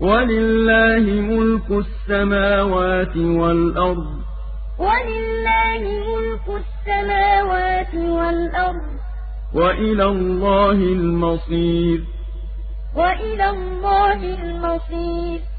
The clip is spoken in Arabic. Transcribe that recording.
وَلِلَّهِ مُلْكُ السَّمَاوَاتِ وَالْأَرْضِ ۚ. وَلِلَّهِ مُلْكُ السَّمَاوَاتِ وَالْأَرْضِ ۚ. وَإِلَى اللَّهِ الْمَصِيرُ. وَإِلَى اللَّهِ الْمَصِيرُ.